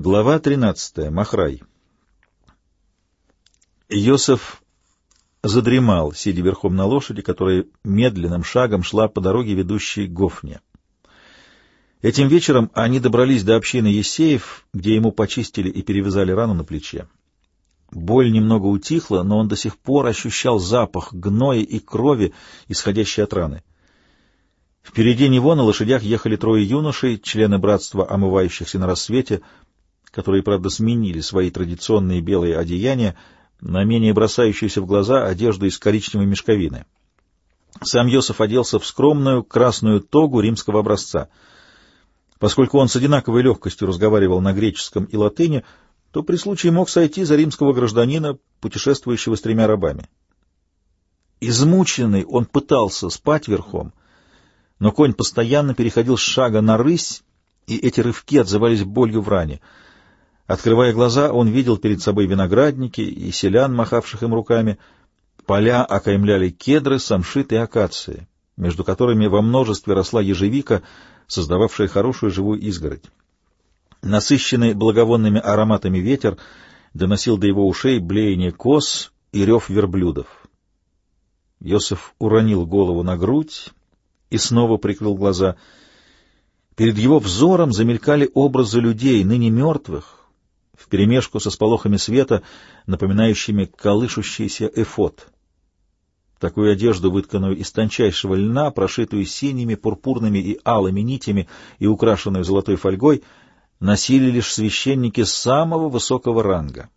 Глава 13. Махрай. Йосеф задремал, сидя верхом на лошади, которая медленным шагом шла по дороге, ведущей к Гофне. Этим вечером они добрались до общины Есеев, где ему почистили и перевязали рану на плече. Боль немного утихла, но он до сих пор ощущал запах гноя и крови, исходящей от раны. Впереди него на лошадях ехали трое юношей, члены братства омывающихся на рассвете, которые, правда, сменили свои традиционные белые одеяния на менее бросающуюся в глаза одежду из коричневой мешковины. Сам Йосиф оделся в скромную красную тогу римского образца. Поскольку он с одинаковой легкостью разговаривал на греческом и латыни, то при случае мог сойти за римского гражданина, путешествующего с тремя рабами. Измученный он пытался спать верхом, но конь постоянно переходил с шага на рысь, и эти рывки отзывались болью в ране — Открывая глаза, он видел перед собой виноградники и селян, махавших им руками. Поля окаймляли кедры, самшит и акации, между которыми во множестве росла ежевика, создававшая хорошую живую изгородь. Насыщенный благовонными ароматами ветер доносил до его ушей блеяние коз и рев верблюдов. Йосиф уронил голову на грудь и снова прикрыл глаза. Перед его взором замелькали образы людей, ныне мертвых, вперемешку со сполохами света, напоминающими колышущийся эфот. Такую одежду, вытканную из тончайшего льна, прошитую синими, пурпурными и алыми нитями и украшенную золотой фольгой, носили лишь священники самого высокого ранга.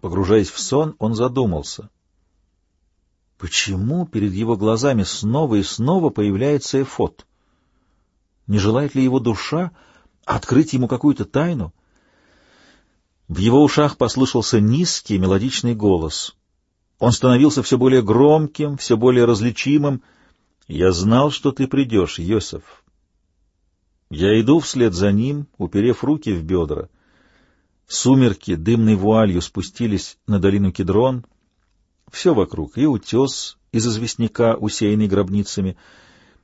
Погружаясь в сон, он задумался. Почему перед его глазами снова и снова появляется эфот? Не желает ли его душа открыть ему какую-то тайну? В его ушах послышался низкий мелодичный голос. Он становился все более громким, все более различимым. «Я знал, что ты придешь, Йосеф». Я иду вслед за ним, уперев руки в бедра. Сумерки дымной вуалью спустились на долину Кедрон. Все вокруг, и утес из известняка, усеянный гробницами,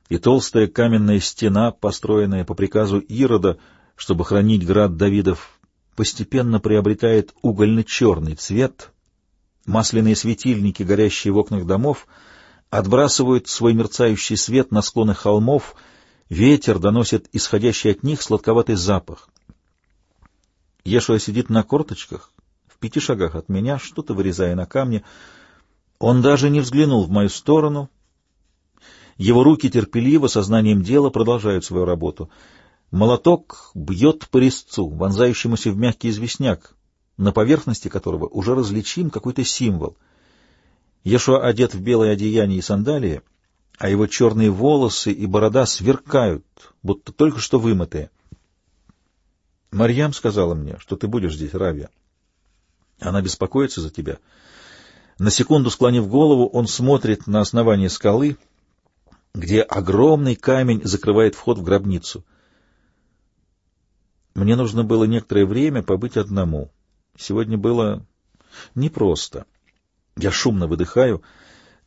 и толстая каменная стена, построенная по приказу Ирода, чтобы хранить град Давидов постепенно приобретает угольно-черный цвет. Масляные светильники, горящие в окнах домов, отбрасывают свой мерцающий свет на склоны холмов, ветер доносит исходящий от них сладковатый запах. Ешуа сидит на корточках, в пяти шагах от меня, что-то вырезая на камне. Он даже не взглянул в мою сторону. Его руки терпеливо, сознанием дела, продолжают свою работу — Молоток бьет по резцу, вонзающемуся в мягкий известняк, на поверхности которого уже различим какой-то символ. Ешуа одет в белое одеяние и сандалии, а его черные волосы и борода сверкают, будто только что вымытые. Марьям сказала мне, что ты будешь здесь, Равия. Она беспокоится за тебя. На секунду склонив голову, он смотрит на основание скалы, где огромный камень закрывает вход в гробницу — мне нужно было некоторое время побыть одному. Сегодня было непросто. Я шумно выдыхаю.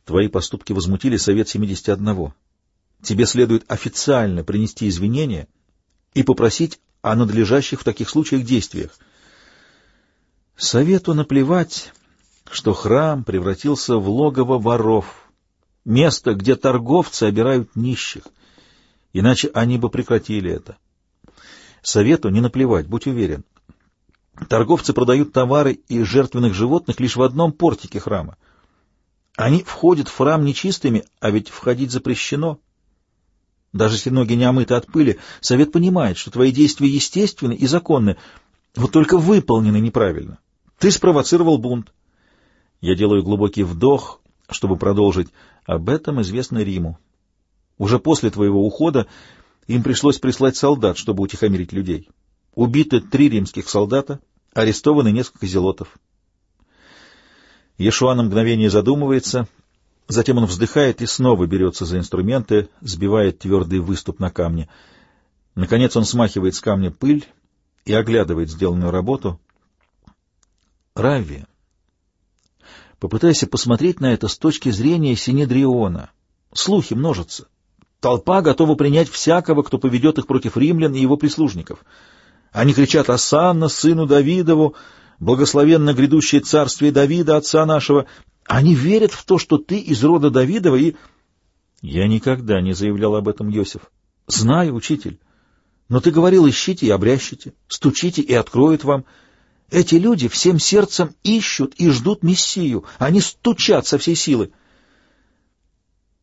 Твои поступки возмутили Совет 71. Тебе следует официально принести извинения и попросить о надлежащих в таких случаях действиях. Совету наплевать, что храм превратился в логово воров, место, где торговцы обирают нищих, иначе они бы прекратили это. Совету не наплевать, будь уверен. Торговцы продают товары и жертвенных животных лишь в одном портике храма. Они входят в храм нечистыми, а ведь входить запрещено. Даже если ноги не омыты от пыли, совет понимает, что твои действия естественны и законны, вот только выполнены неправильно. Ты спровоцировал бунт. Я делаю глубокий вдох, чтобы продолжить. Об этом известно Риму. Уже после твоего ухода им пришлось прислать солдат, чтобы утихомирить людей. Убиты три римских солдата, арестованы несколько зелотов. Ешуа на мгновение задумывается, затем он вздыхает и снова берется за инструменты, сбивает твердый выступ на камне. Наконец он смахивает с камня пыль и оглядывает сделанную работу. Равви, попытайся посмотреть на это с точки зрения Синедриона. Слухи множатся. Толпа готова принять всякого, кто поведет их против римлян и его прислужников. Они кричат «Асанна, сыну Давидову, благословенно грядущее царствие Давида, отца нашего». Они верят в то, что ты из рода Давидова и... Я никогда не заявлял об этом, Йосиф. Знаю, учитель. Но ты говорил, ищите и обрящите, стучите и откроют вам. Эти люди всем сердцем ищут и ждут Мессию. Они стучат со всей силы.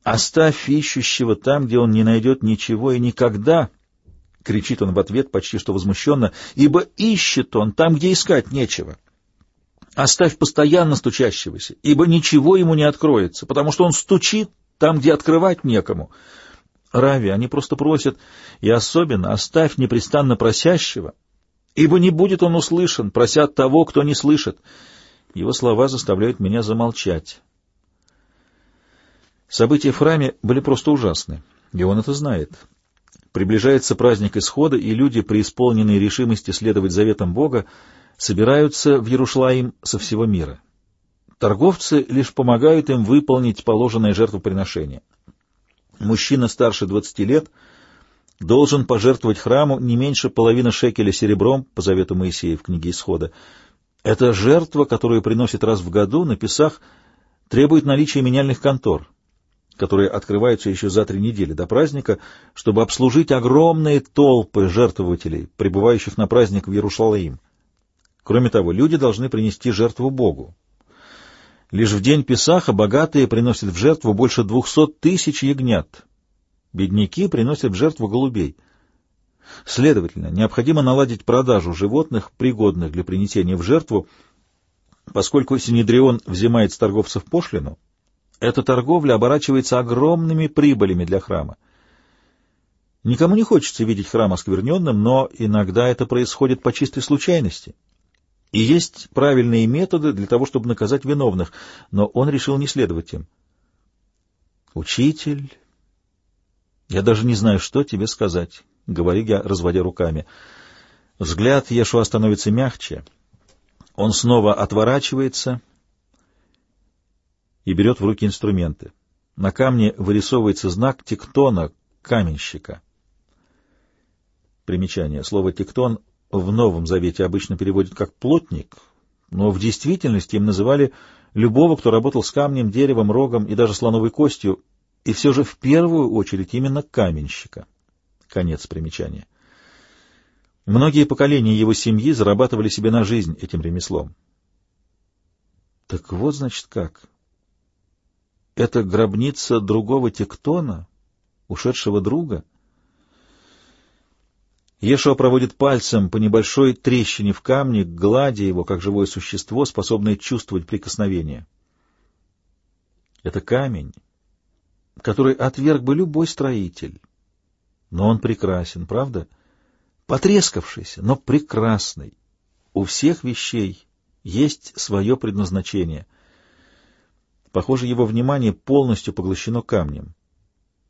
«Оставь ищущего там, где он не найдет ничего и никогда!» — кричит он в ответ почти что возмущенно, «ибо ищет он там, где искать нечего. Оставь постоянно стучащегося, ибо ничего ему не откроется, потому что он стучит там, где открывать некому. Рави, они просто просят, и особенно оставь непрестанно просящего, ибо не будет он услышан, просят того, кто не слышит. Его слова заставляют меня замолчать. События в храме были просто ужасны, и он это знает. Приближается праздник Исхода, и люди, преисполненные решимости следовать заветам Бога, собираются в Иерушалаим со всего мира. Торговцы лишь помогают им выполнить положенное жертвоприношение. Мужчина старше 20 лет должен пожертвовать храму не меньше половины шекеля серебром по завету Моисея в книге Исхода. Эта жертва, которую приносит раз в году на Песах, требует наличия меняльных контор, которые открываются еще за три недели до праздника, чтобы обслужить огромные толпы жертвователей, прибывающих на праздник в Иерушалаим. Кроме того, люди должны принести жертву Богу. Лишь в день Песаха богатые приносят в жертву больше двухсот тысяч ягнят. Бедняки приносят в жертву голубей. Следовательно, необходимо наладить продажу животных, пригодных для принесения в жертву, поскольку Синедрион взимает с торговцев пошлину, эта торговля оборачивается огромными прибылями для храма. Никому не хочется видеть храм оскверненным, но иногда это происходит по чистой случайности. И есть правильные методы для того, чтобы наказать виновных, но он решил не следовать им. «Учитель, я даже не знаю, что тебе сказать», — говорю я, разводя руками. Взгляд Ешуа становится мягче. Он снова отворачивается и берет в руки инструменты. На камне вырисовывается знак тектона, каменщика. Примечание. Слово «тектон» в Новом Завете обычно переводят как «плотник», но в действительности им называли любого, кто работал с камнем, деревом, рогом и даже слоновой костью, и все же в первую очередь именно каменщика. Конец примечания. Многие поколения его семьи зарабатывали себе на жизнь этим ремеслом. Так вот, значит, как. Это гробница другого тектона, ушедшего друга — Ешуа проводит пальцем по небольшой трещине в камне, гладя его, как живое существо, способное чувствовать прикосновение. Это камень, который отверг бы любой строитель. Но он прекрасен, правда? Потрескавшийся, но прекрасный. У всех вещей есть свое предназначение. Похоже, его внимание полностью поглощено камнем.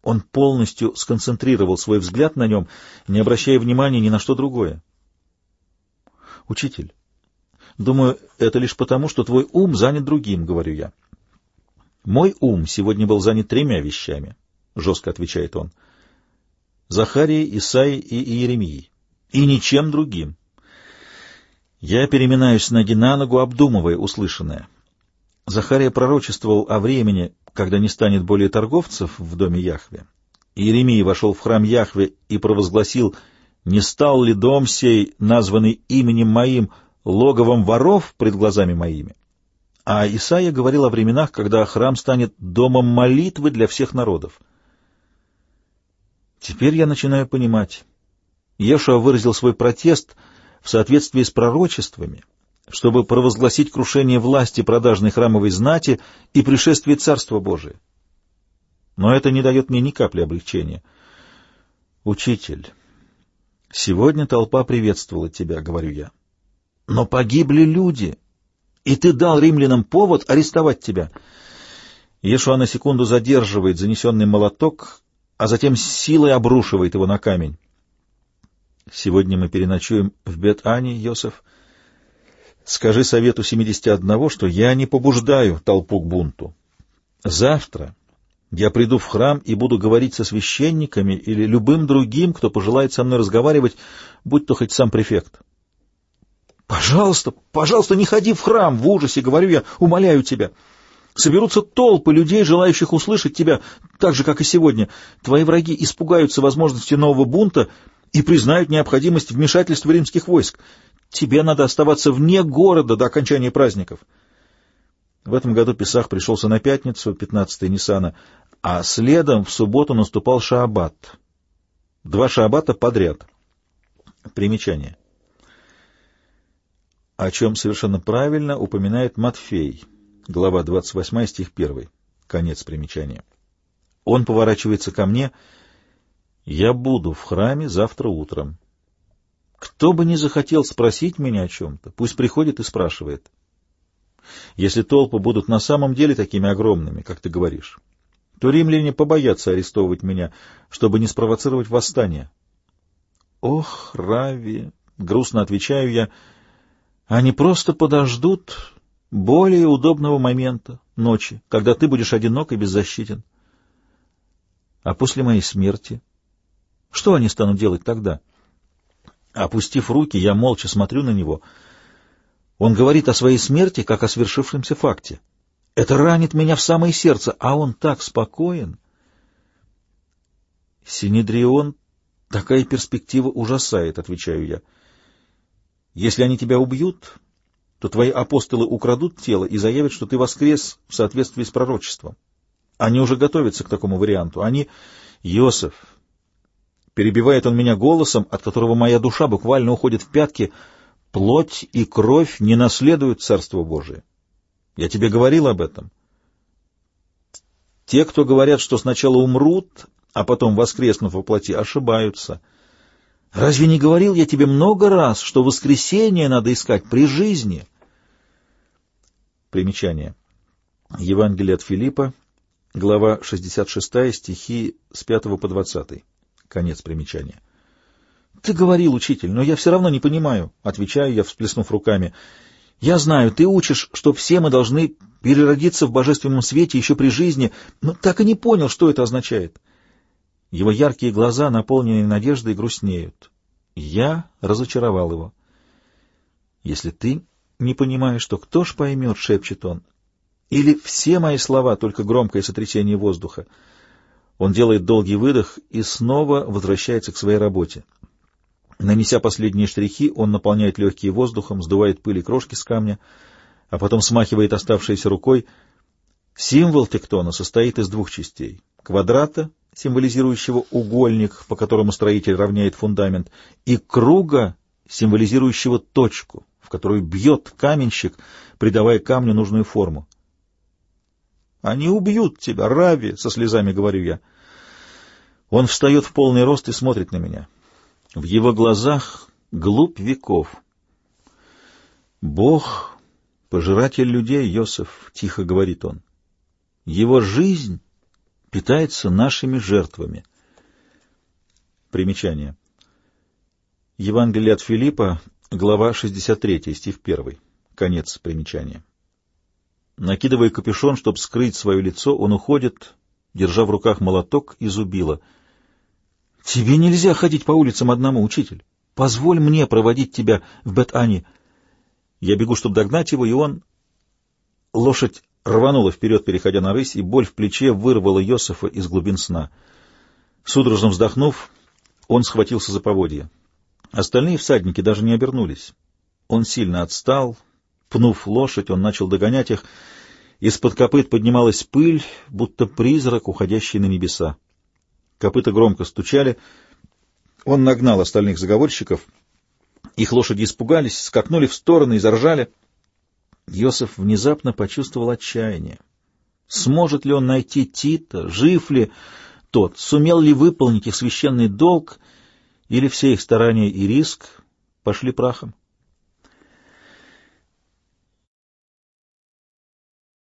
Он полностью сконцентрировал свой взгляд на нем, не обращая внимания ни на что другое. «Учитель, думаю, это лишь потому, что твой ум занят другим», — говорю я. «Мой ум сегодня был занят тремя вещами», — жестко отвечает он. «Захарией, Исаией и Иеремией. И ничем другим». Я переминаюсь с ноги на ногу, обдумывая услышанное. Захария пророчествовал о времени, когда не станет более торговцев в доме Яхве. Иеремия вошел в храм Яхве и провозгласил, «Не стал ли дом сей, названный именем моим, логовом воров пред глазами моими?» А Исаия говорил о временах, когда храм станет домом молитвы для всех народов. Теперь я начинаю понимать. Ешуа выразил свой протест в соответствии с пророчествами — чтобы провозгласить крушение власти продажной храмовой знати и пришествие Царства Божия. Но это не дает мне ни капли облегчения. Учитель, сегодня толпа приветствовала тебя, говорю я. Но погибли люди, и ты дал римлянам повод арестовать тебя. Ешуа на секунду задерживает занесенный молоток, а затем силой обрушивает его на камень. Сегодня мы переночуем в Бет-Ане, Йосеф, — Скажи совету 71, что я не побуждаю толпу к бунту. Завтра Я приду в храм и буду говорить со священниками или любым другим, кто пожелает со мной разговаривать, будь то хоть сам префект. Пожалуйста, пожалуйста, не ходи в храм, в ужасе, говорю я, умоляю тебя. Соберутся толпы людей, желающих услышать тебя, так же, как и сегодня. Твои враги испугаются возможности нового бунта и признают необходимость вмешательства римских войск. Тебе надо оставаться вне города до окончания праздников. В этом году Песах пришелся на пятницу, 15 Ниссана, а следом в субботу наступал Шааббат. Два Шааббата подряд. Примечание. О чем совершенно правильно упоминает Матфей, глава 28, стих 1. Конец примечания. Он поворачивается ко мне. «Я буду в храме завтра утром. Кто бы ни захотел спросить меня о чем-то, пусть приходит и спрашивает. Если толпы будут на самом деле такими огромными, как ты говоришь, то римляне побоятся арестовывать меня, чтобы не спровоцировать восстание. Ох, Рави, грустно отвечаю я, они просто подождут более удобного момента, ночи, когда ты будешь одинок и беззащитен. А после моей смерти? Что они станут делать тогда? Опустив руки, я молча смотрю на него. Он говорит о своей смерти, как о свершившемся факте. Это ранит меня в самое сердце, а он так спокоен. Синедрион, такая перспектива ужасает, отвечаю я. Если они тебя убьют, то твои апостолы украдут тело и заявят, что ты воскрес в соответствии с пророчеством. Они уже готовятся к такому варианту. Они... Иосиф, Перебивает он меня голосом, от которого моя душа буквально уходит в пятки. Плоть и кровь не наследуют Царство Божие. Я тебе говорил об этом. Те, кто говорят, что сначала умрут, а потом воскреснут во плоти, ошибаются. Разве не говорил я тебе много раз, что воскресение надо искать при жизни? Примечание. Евангелие от Филиппа, глава 66, стихи с 5 по 20. Конец примечания. «Ты говорил, учитель, но я все равно не понимаю», — отвечаю я, всплеснув руками. «Я знаю, ты учишь, что все мы должны переродиться в божественном свете еще при жизни, но так и не понял, что это означает». Его яркие глаза, наполненные надеждой, грустнеют. Я разочаровал его. «Если ты не понимаешь, то кто ж поймет?» — шепчет он. «Или все мои слова — только громкое сотрясение воздуха?» Он делает долгий выдох и снова возвращается к своей работе. Нанеся последние штрихи, он наполняет легкие воздухом, сдувает пыль и крошки с камня, а потом смахивает оставшейся рукой. Символ тектона состоит из двух частей — квадрата, символизирующего угольник, по которому строитель равняет фундамент, и круга, символизирующего точку, в которую бьет каменщик, придавая камню нужную форму. Они убьют тебя, Рави, — со слезами говорю я. Он встает в полный рост и смотрит на меня. В его глазах глубь веков. Бог — пожиратель людей, Йосеф, — тихо говорит он. Его жизнь питается нашими жертвами. Примечание. Евангелие от Филиппа, глава 63, стих 1. Конец примечания. Накидывая капюшон, чтобы скрыть свое лицо, он уходит, держа в руках молоток и зубило. — Тебе нельзя ходить по улицам одному, учитель. Позволь мне проводить тебя в Бет-Ани. Я бегу, чтобы догнать его, и он... Лошадь рванула вперед, переходя на рысь, и боль в плече вырвала Йосифа из глубин сна. Судорожно вздохнув, он схватился за поводья. Остальные всадники даже не обернулись. Он сильно отстал, Пнув лошадь, он начал догонять их. Из-под копыт поднималась пыль, будто призрак, уходящий на небеса. Копыта громко стучали. Он нагнал остальных заговорщиков. Их лошади испугались, скакнули в стороны и заржали. Йосиф внезапно почувствовал отчаяние. Сможет ли он найти Тита? Жив ли тот? Сумел ли выполнить их священный долг? Или все их старания и риск пошли прахом?